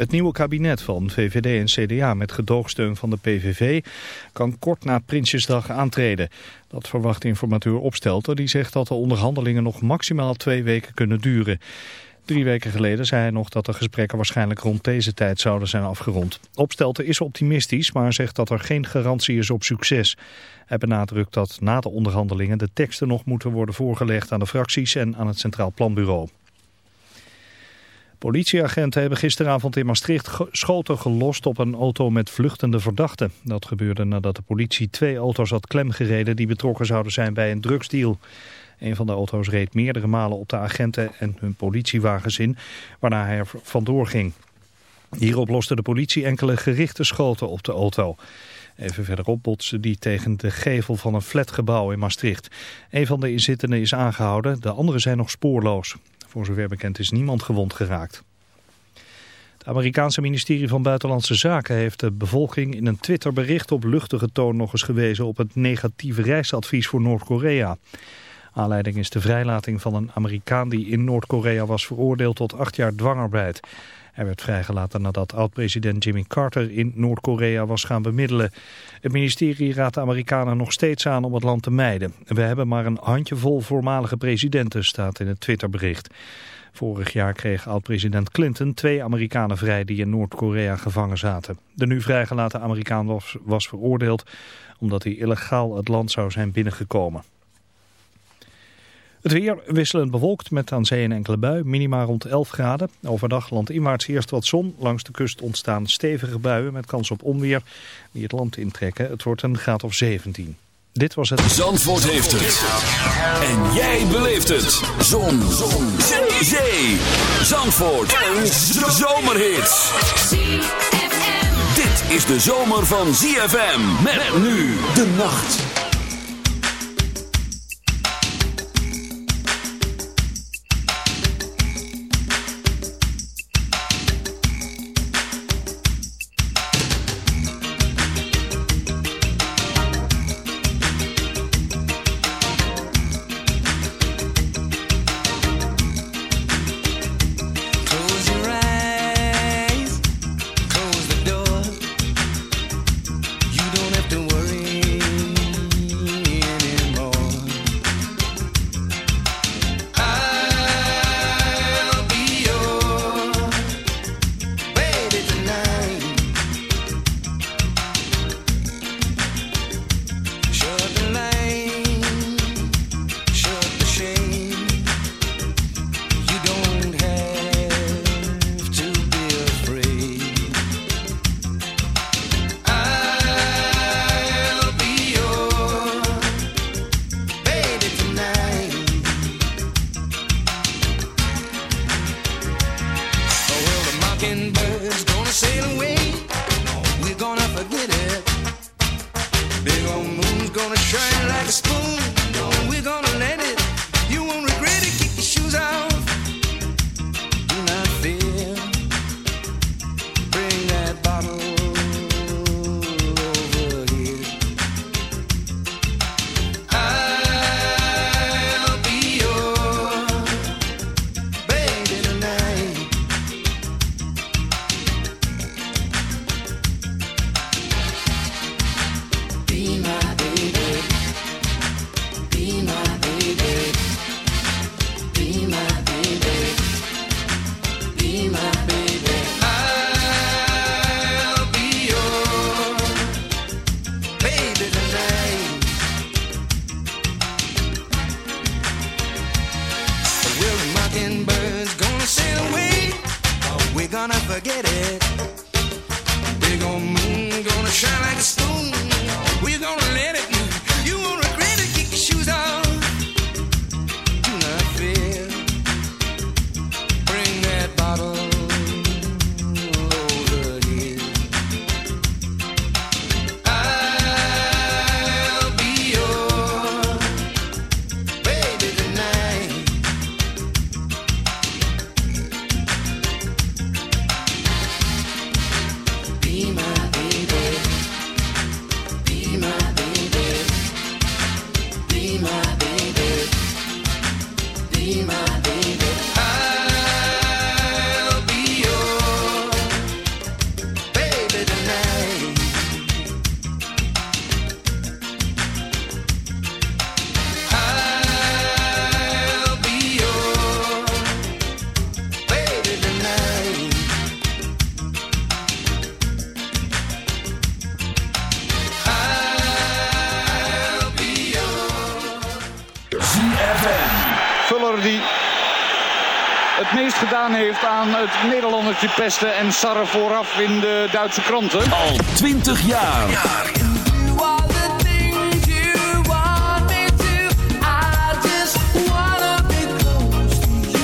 Het nieuwe kabinet van VVD en CDA met gedoogsteun van de PVV kan kort na Prinsjesdag aantreden. Dat verwacht informateur Opstelter die zegt dat de onderhandelingen nog maximaal twee weken kunnen duren. Drie weken geleden zei hij nog dat de gesprekken waarschijnlijk rond deze tijd zouden zijn afgerond. Opstelter is optimistisch, maar zegt dat er geen garantie is op succes. Hij benadrukt dat na de onderhandelingen de teksten nog moeten worden voorgelegd aan de fracties en aan het Centraal Planbureau. Politieagenten hebben gisteravond in Maastricht schoten gelost op een auto met vluchtende verdachten. Dat gebeurde nadat de politie twee auto's had klemgereden die betrokken zouden zijn bij een drugsdeal. Een van de auto's reed meerdere malen op de agenten en hun politiewagens in, waarna hij er vandoor ging. Hierop loste de politie enkele gerichte schoten op de auto. Even verderop botste die tegen de gevel van een flatgebouw in Maastricht. Een van de inzittenden is aangehouden, de anderen zijn nog spoorloos. Voor zover bekend is niemand gewond geraakt. Het Amerikaanse ministerie van Buitenlandse Zaken heeft de bevolking in een Twitterbericht op luchtige toon nog eens gewezen op het negatieve reisadvies voor Noord-Korea. Aanleiding is de vrijlating van een Amerikaan die in Noord-Korea was veroordeeld tot acht jaar dwangarbeid. Hij werd vrijgelaten nadat oud-president Jimmy Carter in Noord-Korea was gaan bemiddelen. Het ministerie raadt de Amerikanen nog steeds aan om het land te mijden. We hebben maar een handjevol voormalige presidenten, staat in het Twitterbericht. Vorig jaar kreeg oud-president Clinton twee Amerikanen vrij die in Noord-Korea gevangen zaten. De nu vrijgelaten Amerikaan was, was veroordeeld omdat hij illegaal het land zou zijn binnengekomen. Het weer wisselend bewolkt met aan zee een enkele bui, minima rond 11 graden. Overdag landinwaarts eerst wat zon. Langs de kust ontstaan stevige buien met kans op onweer die het land intrekken. Het wordt een graad of 17. Dit was het... Zandvoort heeft het. En jij beleeft het. Zon. zon. Zee. Zee. Zandvoort. Een zomerhit. Dit is de zomer van ZFM. Met nu de nacht. the spoon. het meest gedaan heeft aan het Nederlandertje pesten en Sarre vooraf in de Duitse kranten. Al 20 jaar.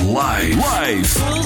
Life. Live.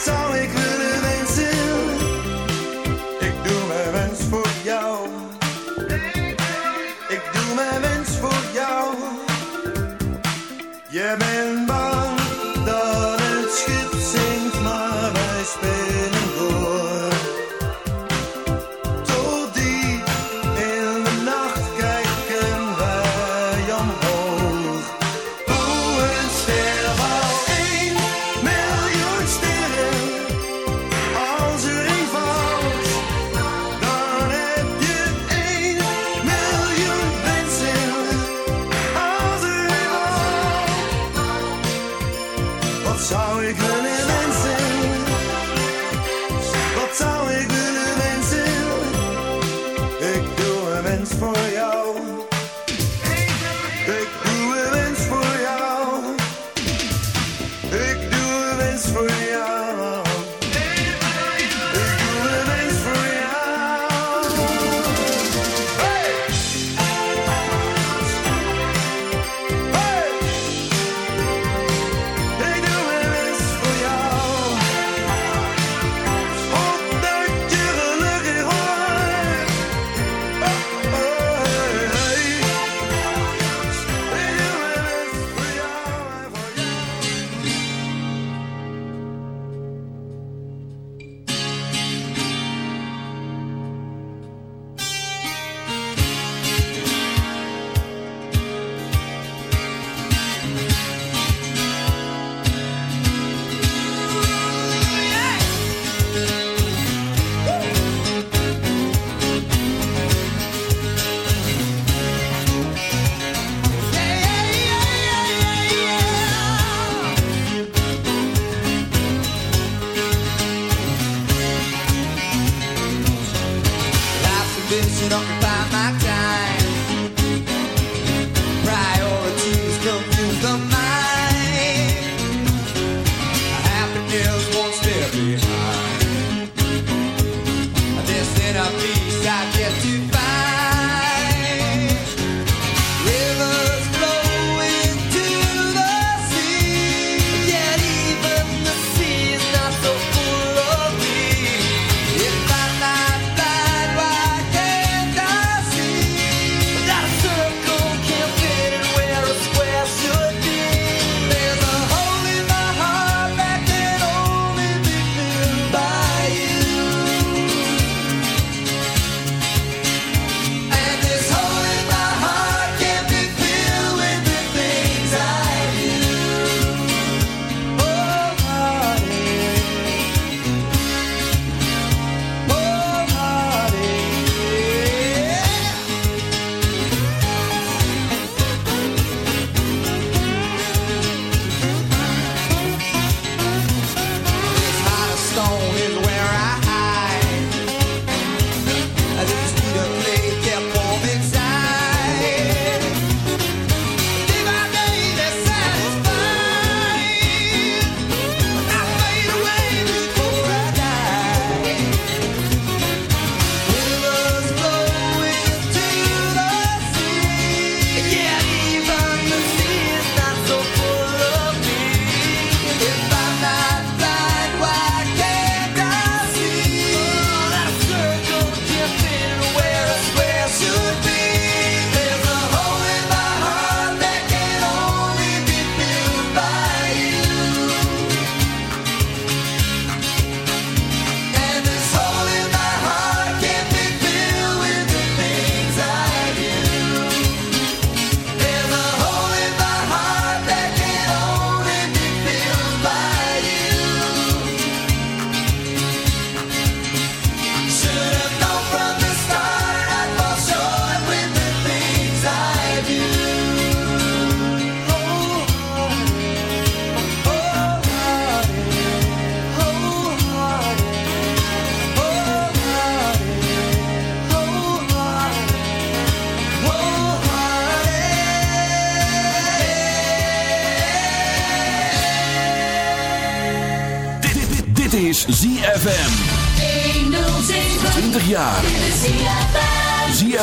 Wat zou ik willen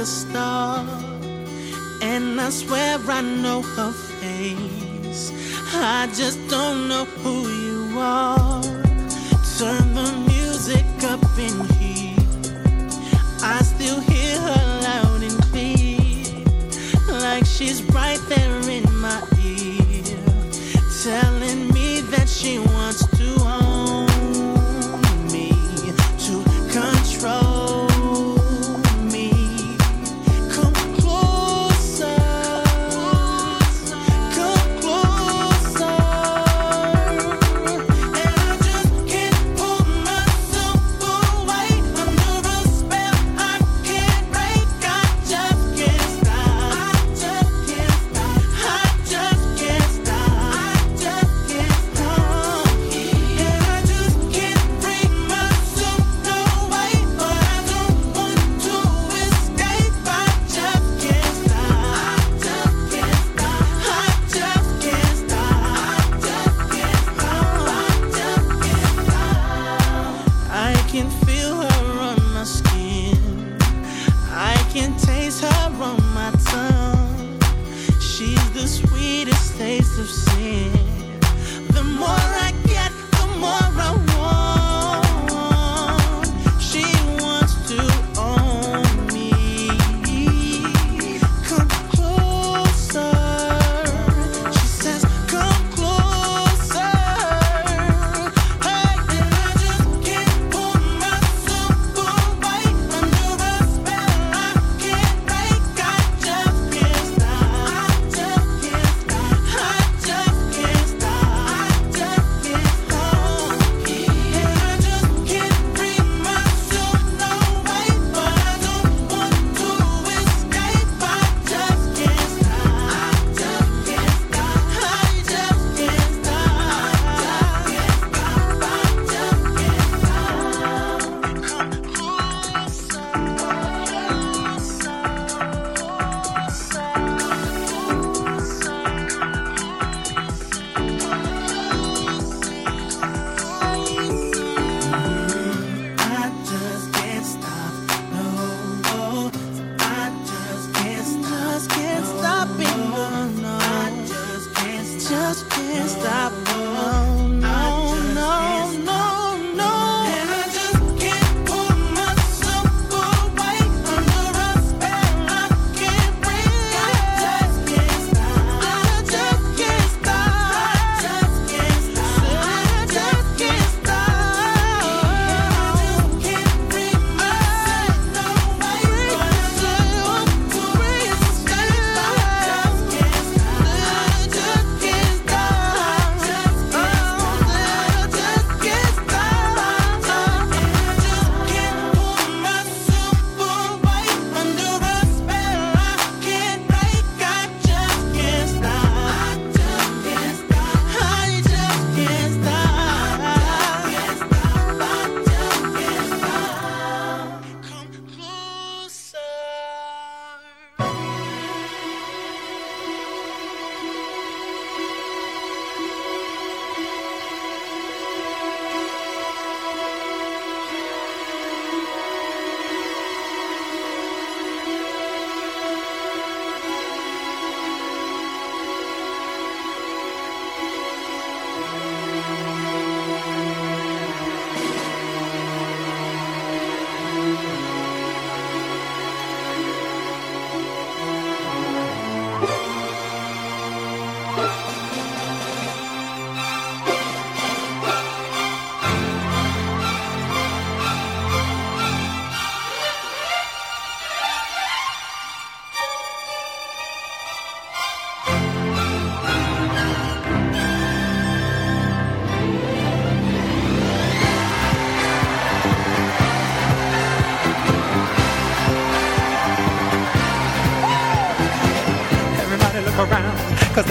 a star.